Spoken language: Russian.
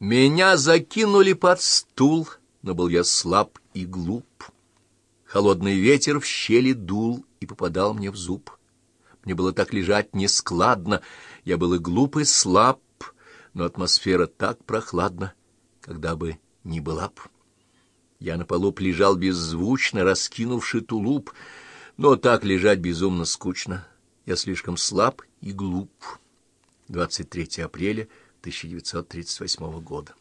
Меня закинули под стул, но был я слаб и глуп. Холодный ветер в щели дул и попадал мне в зуб. Мне было так лежать нескладно, я был и глуп, и слаб, но атмосфера так прохладна, когда бы ни была б. Я на полу лежал беззвучно, раскинувший тулуп, но так лежать безумно скучно. Я слишком слаб и глуп. 23 апреля 1938 года.